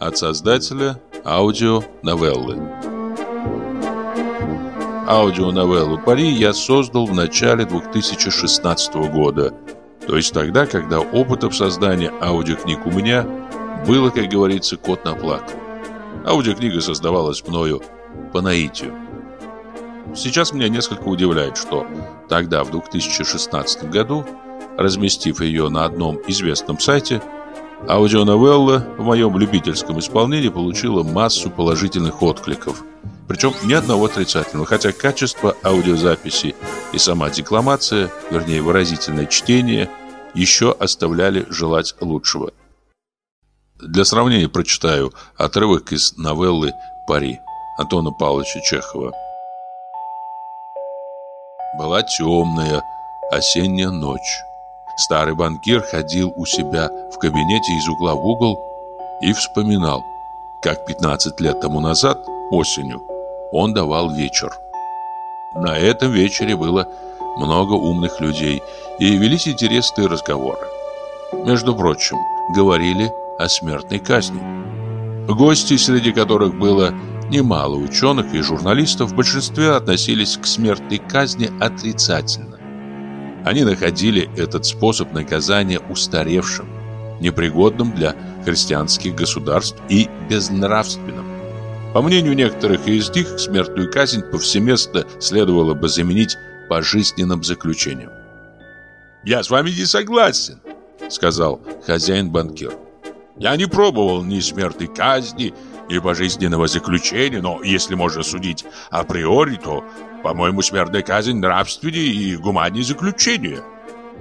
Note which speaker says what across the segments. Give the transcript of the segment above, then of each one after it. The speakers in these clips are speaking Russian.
Speaker 1: От создателя аудио-новеллы Аудио-новеллу «Пари» я создал в начале 2016 года, то есть тогда, когда опытов создания аудиокниг у меня было, как говорится, кот наплакал. Аудиокнига создавалась мною по наитию. Сейчас меня несколько удивляет, что тогда, в 2016 году, разместив ее на одном известном сайте, аудионовелла в моем любительском исполнении получила массу положительных откликов. Причем ни одного отрицательного, хотя качество аудиозаписи и сама декламация, вернее выразительное чтение, еще оставляли желать лучшего. Для сравнения прочитаю отрывок из новеллы «Пари» Антона Павловича Чехова. Была темная осенняя ночь. Старый банкир ходил у себя в кабинете из угла в угол и вспоминал, как 15 лет тому назад, осенью, он давал вечер. На этом вечере было много умных людей и велись интересные разговоры. Между прочим, говорили о смертной казни. Гости, среди которых было немало ученых и журналистов, в большинстве относились к смертной казни отрицательно. Они находили этот способ наказания устаревшим, непригодным для христианских государств и безнравственным. По мнению некоторых из них, смертную казнь повсеместно следовало бы заменить пожизненным заключением. «Я с вами не согласен», — сказал хозяин-банкир. Я не пробовал ни смертной казни, ни пожизненного заключения, но если можно судить априори, то, по-моему, смертная казнь нравственнее и гуманнее заключения.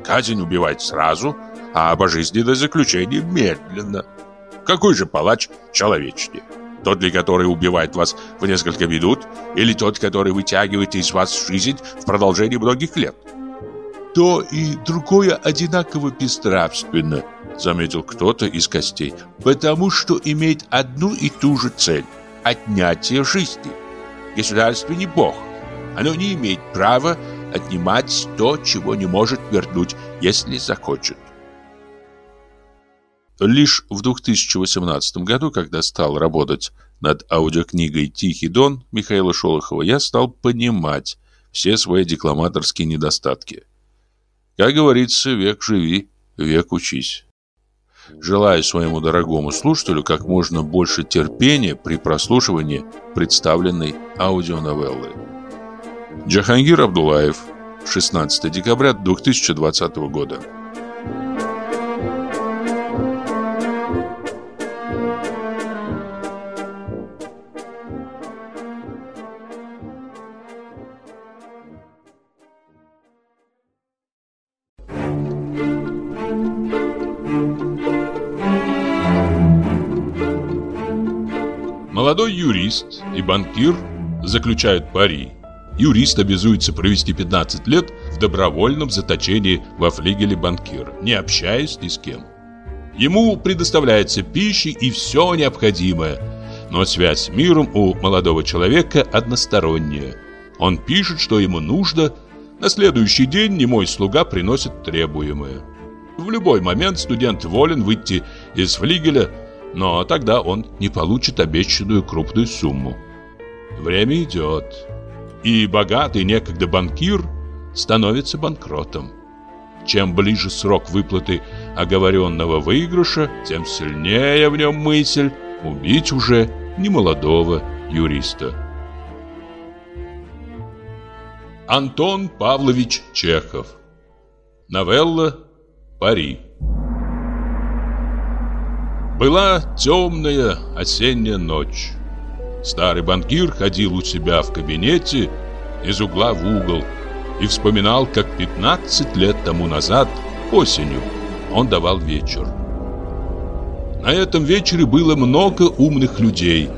Speaker 1: Казнь убивает сразу, а пожизненное заключение медленно. Какой же палач человечнее? Тот ли, который убивает вас в несколько минут, или тот, который вытягивает из вас жизнь в продолжении многих лет? То и другое одинаково бесстравственно, заметил кто-то из гостей, потому что имеет одну и ту же цель – отнятие жизни. Государство не бог. Оно не имеет права отнимать то, чего не может вернуть, если захочет. Лишь в 2018 году, когда стал работать над аудиокнигой «Тихий дон» Михаила Шолохова, я стал понимать все свои декламаторские недостатки. Как говорится, век живи, век учись. Желаю своему дорогому слушателю как можно больше терпения при прослушивании представленной аудионовеллы. Джахангир Абдулаев, 16 декабря 2020 года. Молодой юрист и банкир заключают пари. Юрист обязуется провести 15 лет в добровольном заточении во флигеле банкира, не общаясь ни с кем. Ему предоставляется пища и все необходимое, но связь с миром у молодого человека односторонняя. Он пишет, что ему нужно, на следующий день немой слуга приносит требуемое. В любой момент студент волен выйти из флигеля но тогда он не получит обещанную крупную сумму. Время идет, и богатый некогда банкир становится банкротом. Чем ближе срок выплаты оговоренного выигрыша, тем сильнее в нем мысль убить уже немолодого юриста. Антон Павлович Чехов Новелла «Пари» Была темная осенняя ночь. Старый банкир ходил у себя в кабинете из угла в угол и вспоминал, как 15 лет тому назад, осенью, он давал вечер. На этом вечере было много умных людей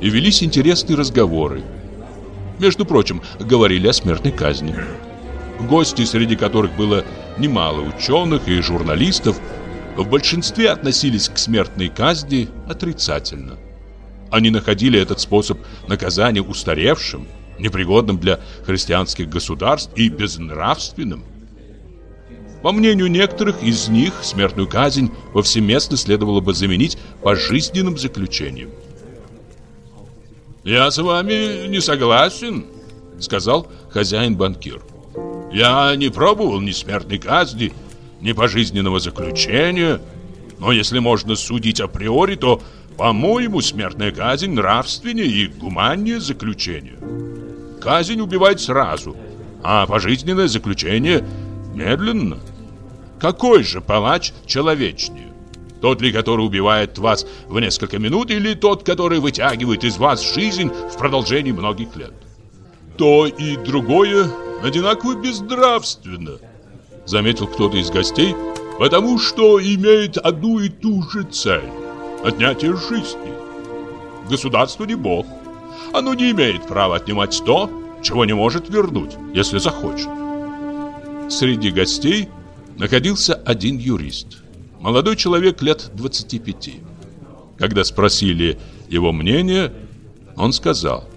Speaker 1: и велись интересные разговоры. Между прочим, говорили о смертной казни. Гости, среди которых было немало ученых и журналистов, в большинстве относились к смертной казни отрицательно. Они находили этот способ наказания устаревшим, непригодным для христианских государств и безнравственным. По мнению некоторых из них, смертную казнь повсеместно следовало бы заменить пожизненным заключением. «Я с вами не согласен», — сказал хозяин-банкир. «Я не пробовал ни смертной казни, ни пожизненного заключения, но если можно судить априори, то, по-моему, смертная казнь нравственнее и гуманнее заключения. Казнь убивает сразу, а пожизненное заключение медленно». Какой же палач человечнее? Тот ли, который убивает вас в несколько минут, или тот, который вытягивает из вас жизнь в продолжении многих лет? То и другое одинаково безнравственно, заметил кто-то из гостей, потому что имеет одну и ту же цель – отнятие жизни. Государство не бог. Оно не имеет права отнимать то, чего не может вернуть, если захочет. Среди гостей – находился один юрист. Молодой человек лет 25. Когда спросили его мнение, он сказал,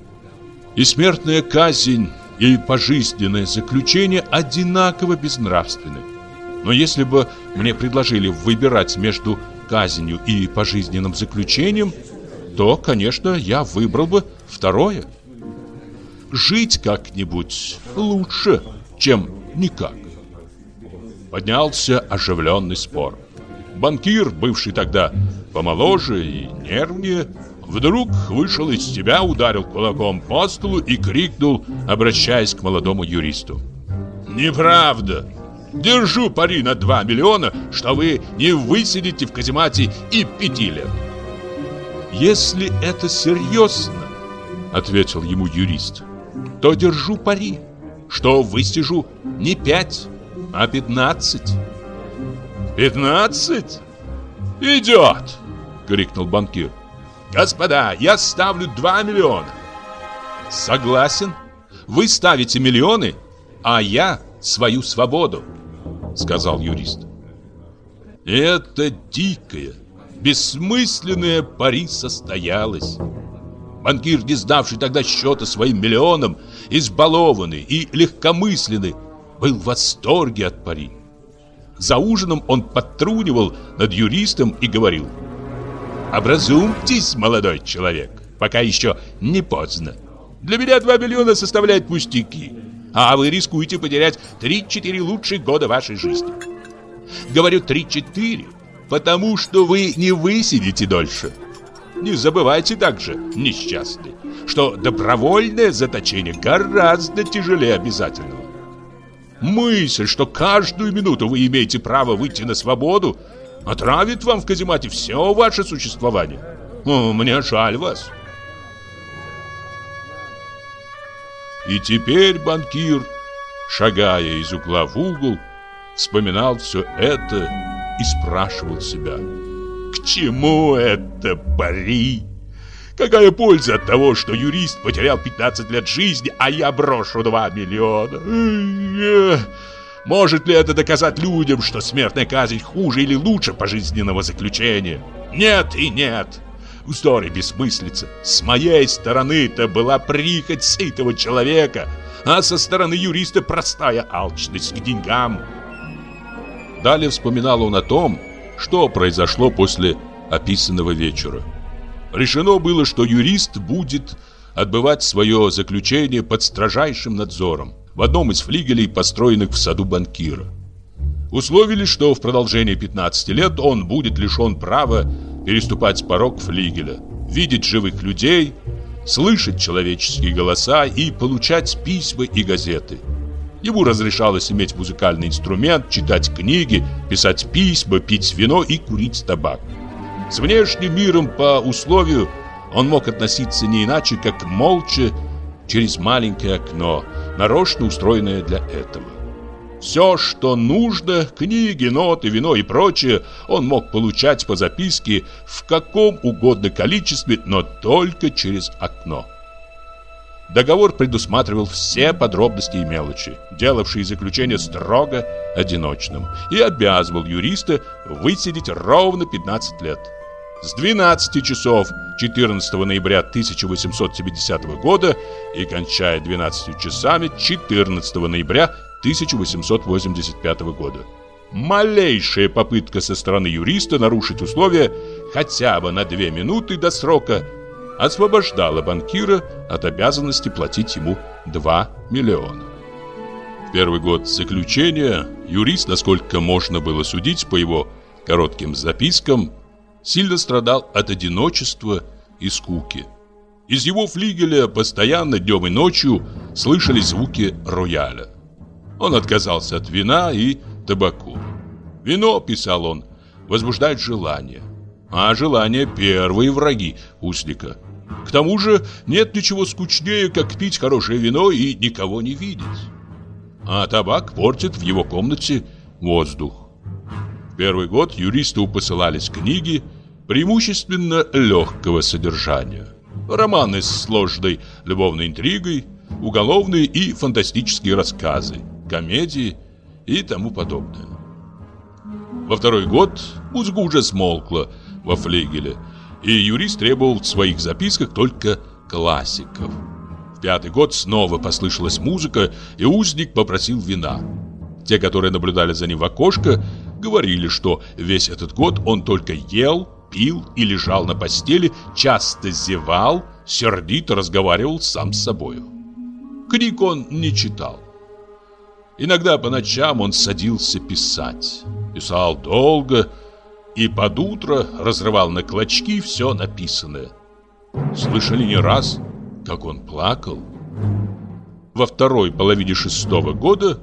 Speaker 1: «И смертная казнь, и пожизненное заключение одинаково безнравственны. Но если бы мне предложили выбирать между казнью и пожизненным заключением, то, конечно, я выбрал бы второе. Жить как-нибудь лучше, чем никак. Поднялся оживленный спор. Банкир, бывший тогда помоложе и нервнее, вдруг вышел из себя, ударил кулаком по столу и крикнул, обращаясь к молодому юристу. «Неправда! Держу пари на 2 миллиона, что вы не высидите в каземате и пяти лет!» «Если это серьезно, — ответил ему юрист, — то держу пари, что высижу не пять, а 15. 15? Идет, крикнул банкир. Господа, я ставлю 2 миллиона. Согласен. Вы ставите миллионы, а я свою свободу, сказал юрист. Это дикое, бессмысленное пари состоялось. Банкир, не сдавший тогда счета своим миллионам, избалованный и легкомысленный, был в восторге от пари. За ужином он подтрунивал над юристом и говорил «Образумьтесь, молодой человек, пока еще не поздно. Для меня 2 миллиона составляет пустяки, а вы рискуете потерять 3-4 лучших года вашей жизни. Говорю 3-4, потому что вы не высидите дольше. Не забывайте также, несчастный, что добровольное заточение гораздо тяжелее обязательного. Мысль, что каждую минуту вы имеете право выйти на свободу, отравит вам в каземате все ваше существование. Мне жаль вас. И теперь банкир, шагая из угла в угол, вспоминал все это и спрашивал себя, к чему это пари? Какая польза от того, что юрист потерял 15 лет жизни, а я брошу 2 миллиона? Может ли это доказать людям, что смертная казнь хуже или лучше пожизненного заключения? Нет и нет. Вздор бессмыслица. С моей стороны это была прихоть сытого человека, а со стороны юриста простая алчность к деньгам. Далее вспоминал он о том, что произошло после описанного вечера. Решено было, что юрист будет отбывать свое заключение под строжайшим надзором в одном из флигелей, построенных в саду банкира. Условили, что в продолжении 15 лет он будет лишен права переступать порог флигеля, видеть живых людей, слышать человеческие голоса и получать письма и газеты. Ему разрешалось иметь музыкальный инструмент, читать книги, писать письма, пить вино и курить табак. С внешним миром по условию он мог относиться не иначе, как молча через маленькое окно, нарочно устроенное для этого. Все, что нужно, книги, ноты, вино и прочее, он мог получать по записке в каком угодно количестве, но только через окно. Договор предусматривал все подробности и мелочи, делавшие заключение строго одиночным, и обязывал юриста высидеть ровно 15 лет. С 12 часов 14 ноября 1870 года и кончая 12 часами 14 ноября 1885 года.
Speaker 2: малейшая попытка со стороны юриста нарушить условия хотя бы на две минуты до срока освобождала банкира от обязанности платить ему 2 миллиона. В первый год заключения юрист, насколько можно было судить по его коротким запискам, сильно страдал от одиночества и скуки. Из его флигеля постоянно днем и ночью слышались звуки рояля. Он отказался от вина и табаку. Вино, писал он, возбуждает желание, а желание – первые враги узника. К тому же нет ничего скучнее, как пить хорошее вино и никого не видеть. А табак портит в его комнате воздух. В первый год юристу посылались книги, преимущественно легкого содержания. Романы с сложной любовной интригой, уголовные и фантастические рассказы, комедии и тому подобное. Во второй год музыка уже смолкла во флигеле, и юрист требовал в своих записках только классиков. В пятый год снова послышалась музыка, и узник попросил вина. Те, которые наблюдали за ним в окошко, говорили, что весь этот год он только ел, пил и лежал на постели, часто зевал, сердито разговаривал сам с собою. Книг он не читал. Иногда по ночам он садился писать. Писал долго и под утро разрывал на клочки все написанное. Слышали не раз, как он плакал. Во второй половине шестого года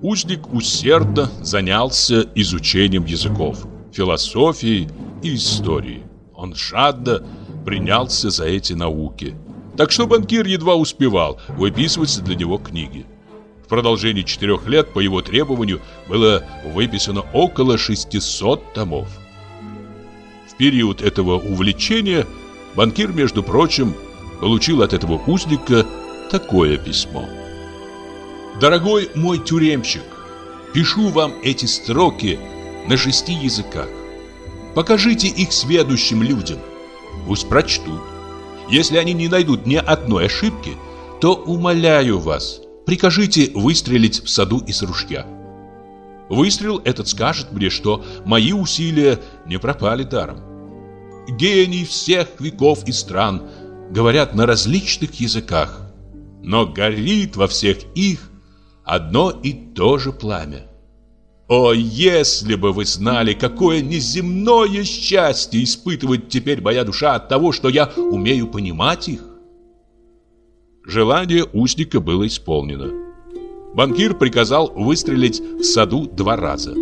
Speaker 2: узник усердно занялся изучением языков, философией и историей. Он жадно принялся за эти науки. Так что банкир едва успевал выписывать для него книги. В продолжении четырех лет по его требованию было выписано около 600 томов. В период этого увлечения банкир, между прочим, получил от этого узника такое письмо. «Дорогой мой тюремщик, пишу вам эти строки на шести языках. Покажите их сведущим людям. Пусть прочтут. Если они не найдут ни одной ошибки, то умоляю вас – Прикажите выстрелить в саду из ружья. Выстрел этот скажет мне, что мои усилия не пропали даром. Гении всех веков и стран говорят на различных языках, но горит во всех их одно и то же пламя. О, если бы вы знали, какое неземное счастье испытывает теперь моя душа от того, что я умею понимать их! Желание узника было исполнено. Банкир приказал выстрелить в саду два раза.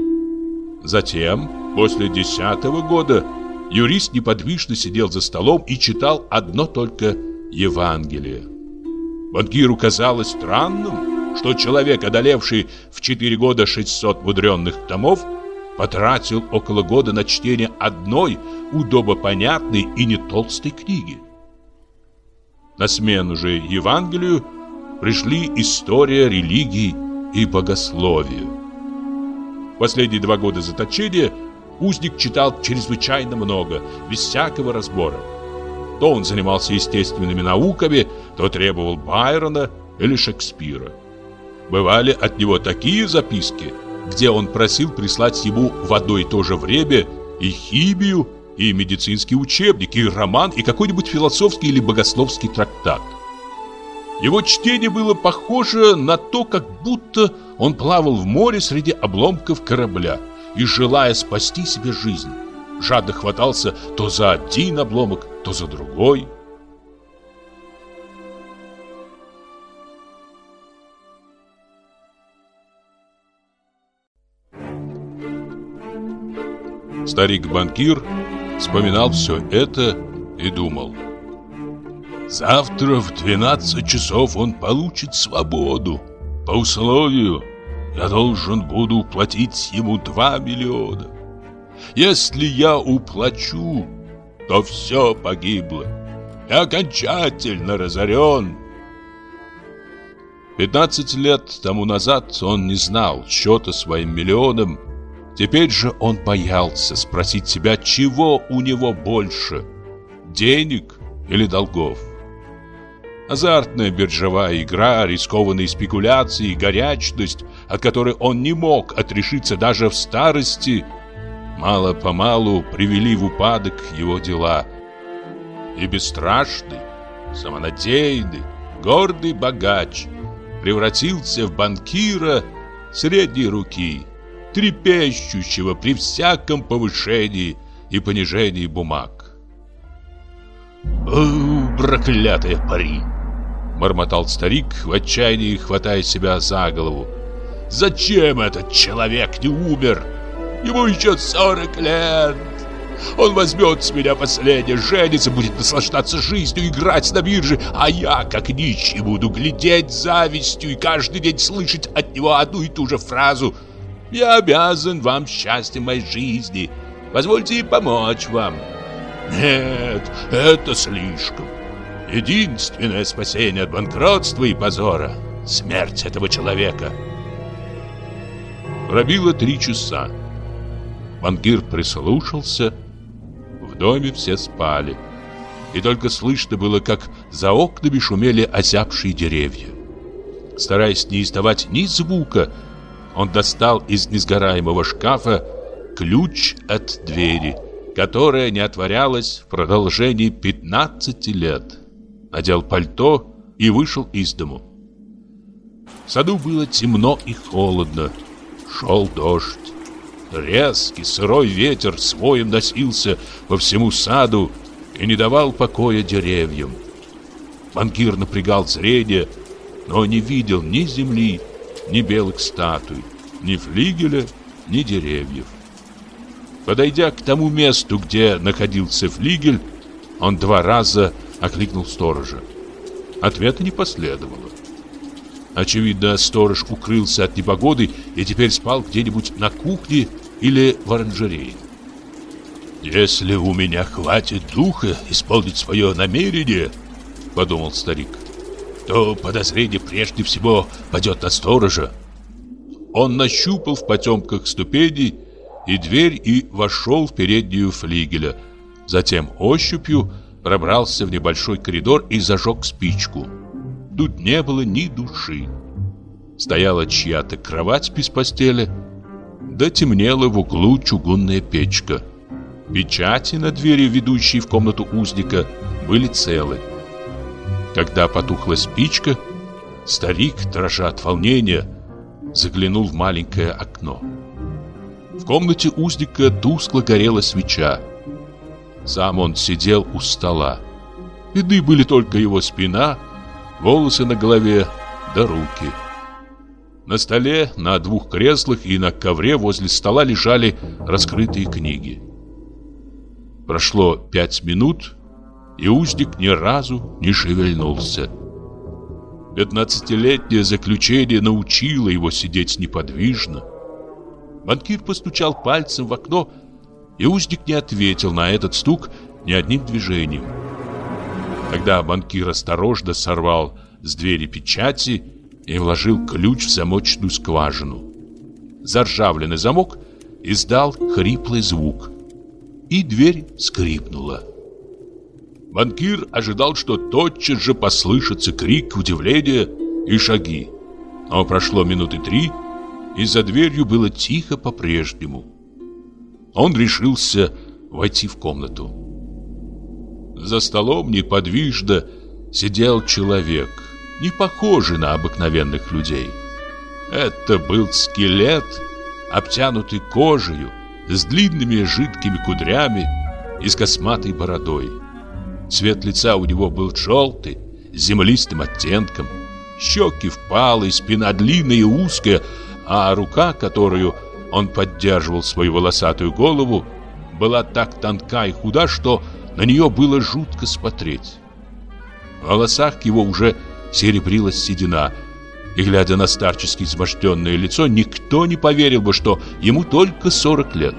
Speaker 2: Затем, после десятого года, юрист неподвижно сидел за столом и читал одно только Евангелие. Банкиру казалось странным, что человек, одолевший в четыре года 600 мудренных томов, потратил около года на чтение одной удобопонятной и не толстой книги. На смену же Евангелию пришли история религии и богословию. Последние два года заточения узник читал чрезвычайно много, без всякого разбора. То он занимался естественными науками, то требовал Байрона или Шекспира. Бывали от него такие записки, где он просил прислать ему в одно и то же время и химию, и медицинский учебник, и роман, и какой-нибудь философский или богословский трактат. Его чтение было похоже на то, как будто он плавал в море среди обломков корабля и, желая спасти себе жизнь, жадно хватался то за один обломок, то за другой. Старик-банкир вспоминал все это и думал. Завтра в 12 часов он получит свободу. По условию я должен буду платить ему 2 миллиона. Если я уплачу, то все погибло. Я окончательно разорен. 15 лет тому назад он не знал счета своим миллионам Теперь же он боялся спросить себя, чего у него больше – денег или долгов. Азартная биржевая игра, рискованные спекуляции, горячность, от которой он не мог отрешиться даже в старости, мало-помалу привели в упадок его дела. И бесстрашный, самонадеянный, гордый богач превратился в банкира средней руки, трепещущего при всяком повышении и понижении бумаг. «О, проклятая пари!» — бормотал старик, в отчаянии хватая себя за голову. «Зачем этот человек не умер? Ему еще сорок лет!» Он возьмет с меня последнее, женится, будет наслаждаться жизнью, играть на бирже, а я, как нищий, буду глядеть завистью и каждый день слышать от него одну и ту же фразу «Я обязан вам счастьем моей жизни, позвольте помочь вам». Нет, это слишком. Единственное спасение от банкротства и позора — смерть этого человека. Пробило три часа. Банкир прислушался в доме все спали. И только слышно было, как за окнами шумели озябшие деревья. Стараясь не издавать ни звука, он достал из несгораемого шкафа ключ от двери, которая не отворялась в продолжении 15 лет. Надел пальто и вышел из дому. В саду было темно и холодно. Шел дождь. Резкий сырой ветер своим носился по всему саду и не давал покоя деревьям. Банкир напрягал зрение, но не видел ни земли, ни белых статуй, ни флигеля, ни деревьев. Подойдя к тому месту, где находился флигель, он два раза окликнул сторожа. Ответа не последовало. Очевидно, сторож укрылся от непогоды и теперь спал где-нибудь на кухне или в оранжерее. «Если у меня хватит духа исполнить свое намерение, — подумал старик, — то подозрение прежде всего пойдет на сторожа». Он нащупал в потемках ступеней и дверь и вошел в переднюю флигеля. Затем ощупью пробрался в небольшой коридор и зажег спичку. Тут не было ни души. Стояла чья-то кровать без постели, да темнела в углу чугунная печка. Печати на двери, ведущей в комнату узника, были целы. Когда потухла спичка, старик, дрожа от волнения, заглянул в маленькое окно. В комнате узника тускло горела свеча. Сам он сидел у стола. Видны были только его спина, волосы на голове да руки. На столе, на двух креслах и на ковре возле стола лежали раскрытые книги. Прошло пять минут, и узник ни разу не шевельнулся. Пятнадцатилетнее заключение научило его сидеть неподвижно. Банкир постучал пальцем в окно, и узник не ответил на этот стук ни одним движением. Когда банкир осторожно сорвал с двери печати и вложил ключ в замочную скважину. Заржавленный замок издал хриплый звук, и дверь скрипнула. Банкир ожидал, что тотчас же послышится крик удивления и шаги. Но прошло минуты три, и за дверью было тихо по-прежнему. Он решился войти в комнату. За столом неподвижно сидел человек – не похожи на обыкновенных людей. Это был скелет, обтянутый кожей, с длинными жидкими кудрями и с косматой бородой. Цвет лица у него был желтый, землистым оттенком. Щеки впалые, спина длинная и узкая, а рука, которую он поддерживал свою волосатую голову, была так тонка и худа, что на нее было жутко смотреть. В волосах его уже серебрилась седина. И глядя на старчески изможденное лицо, никто не поверил бы, что ему только 40 лет.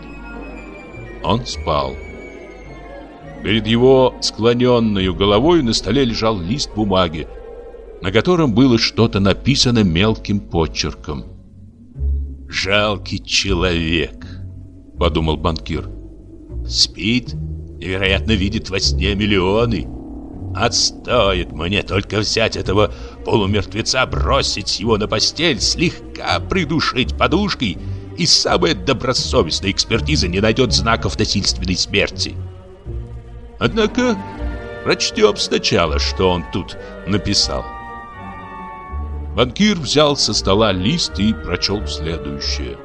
Speaker 2: Он спал. Перед его склоненной головой на столе лежал лист бумаги, на котором было что-то написано мелким почерком. «Жалкий человек», — подумал банкир. «Спит и, вероятно, видит во сне миллионы. Отстоит мне только взять этого полумертвеца, бросить его на постель, слегка придушить подушкой, и самая добросовестная экспертиза не найдет знаков насильственной смерти. Однако прочтем сначала, что он тут написал. Банкир взял со стола лист и прочел следующее.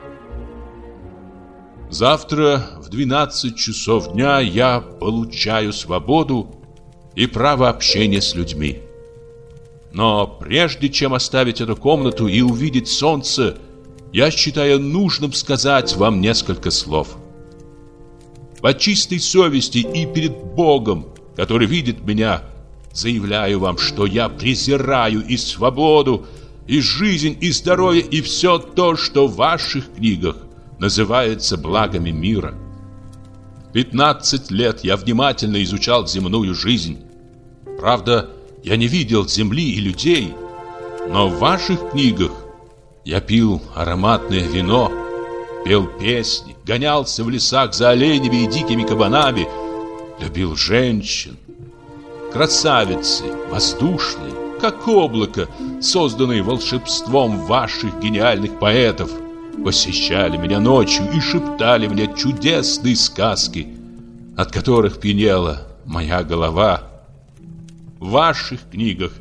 Speaker 2: Завтра в 12 часов дня я получаю свободу и право общения с людьми. Но прежде чем оставить эту комнату и увидеть солнце, я считаю нужным сказать вам несколько слов. По чистой совести и перед Богом, который видит меня, заявляю вам, что я презираю и свободу, и жизнь, и здоровье, и все то, что в ваших книгах называется благами мира. 15 лет я внимательно изучал земную жизнь. Правда, я не видел земли и людей, но в ваших книгах я пил ароматное вино, пел песни, гонялся в лесах за оленями и дикими кабанами, любил женщин. Красавицы, воздушные, как облако, созданные волшебством ваших гениальных поэтов, посещали меня ночью и шептали мне чудесные сказки, от которых пьянела моя голова. В ваших книгах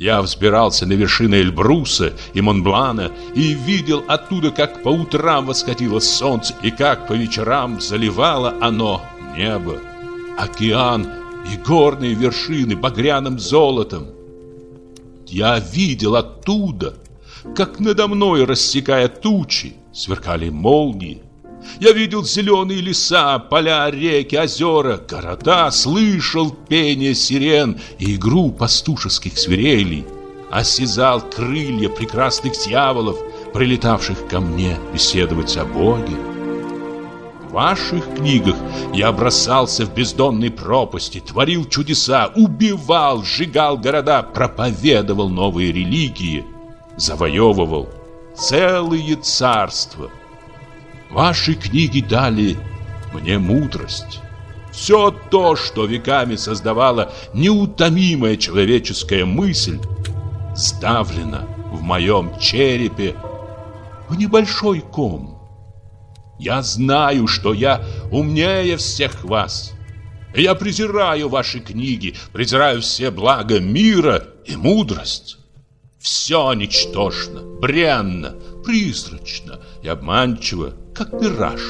Speaker 2: я взбирался на вершины Эльбруса и Монблана и видел оттуда, как по утрам восходило солнце и как по вечерам заливало оно небо, океан и горные вершины багряным золотом. Я видел оттуда, как надо мной, рассекая тучи, сверкали молнии. Я видел зеленые леса, поля, реки, озера, города, слышал пение сирен и игру пастушеских свирелей, осязал крылья прекрасных дьяволов, прилетавших ко мне беседовать о Боге. В ваших книгах я бросался в бездонные пропасти, творил чудеса, убивал, сжигал города, проповедовал новые религии, завоевывал целые царства. Ваши книги дали мне мудрость. Все то, что веками создавала неутомимая человеческая мысль, сдавлено в моем черепе в небольшой ком. Я знаю, что я умнее всех вас. Я презираю ваши книги, презираю все блага мира и мудрость. Все ничтожно, бренно, призрачно и обманчиво, как мираж.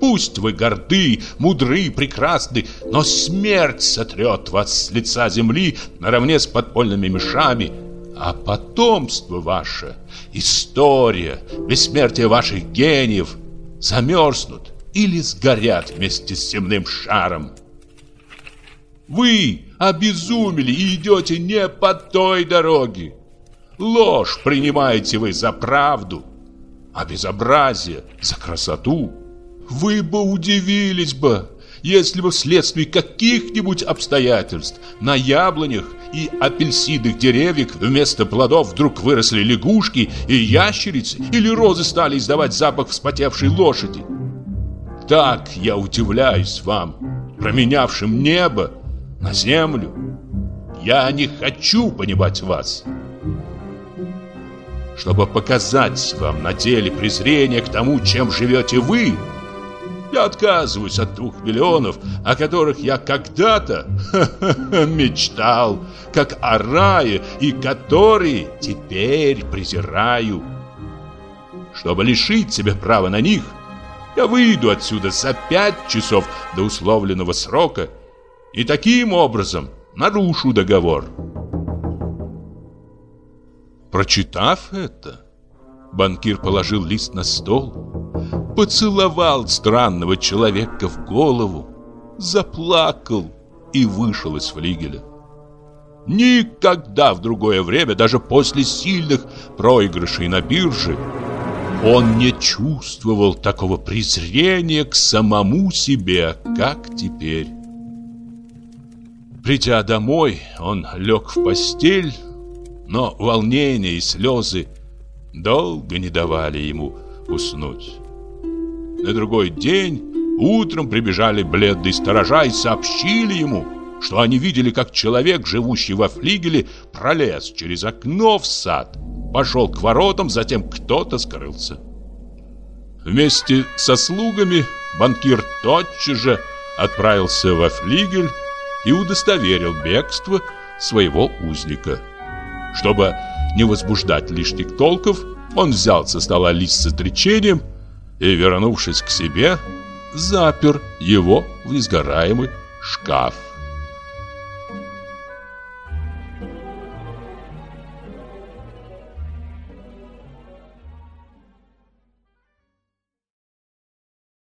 Speaker 2: Пусть вы горды, мудры, прекрасны, но смерть сотрет вас с лица земли наравне с подпольными мешами, а потомство ваше, история, бессмертие ваших гениев – замерзнут или сгорят вместе с земным шаром. Вы обезумели и идете не по той дороге. Ложь принимаете вы за правду, а безобразие за красоту. Вы бы удивились бы, если бы вследствие каких-нибудь обстоятельств на яблонях и апельсинных деревьях вместо плодов вдруг выросли лягушки и ящерицы, или розы стали издавать запах вспотевшей лошади. Так я удивляюсь вам, променявшим небо на землю. Я не хочу понимать вас. Чтобы показать вам на деле презрение к тому, чем живете вы – я отказываюсь от двух миллионов, о которых я когда-то мечтал, как о рае, и которые теперь презираю. Чтобы лишить себя права на них, я выйду отсюда за пять часов до условленного срока и таким образом нарушу договор. Прочитав это, банкир положил лист на стол поцеловал странного человека в голову, заплакал и вышел из флигеля. Никогда в другое время, даже после сильных проигрышей на бирже, он не чувствовал такого презрения к самому себе, как теперь. Придя домой, он лег в постель, но волнение и слезы долго не давали ему уснуть. На другой день утром прибежали бледные сторожа и сообщили ему, что они видели, как человек, живущий во флигеле, пролез через окно в сад, пошел к воротам, затем кто-то скрылся. Вместе со слугами банкир тотчас же отправился во флигель и удостоверил бегство своего узника. Чтобы не возбуждать лишних толков, он взял со стола лист с отречением и, вернувшись к себе, запер его в несгораемый шкаф.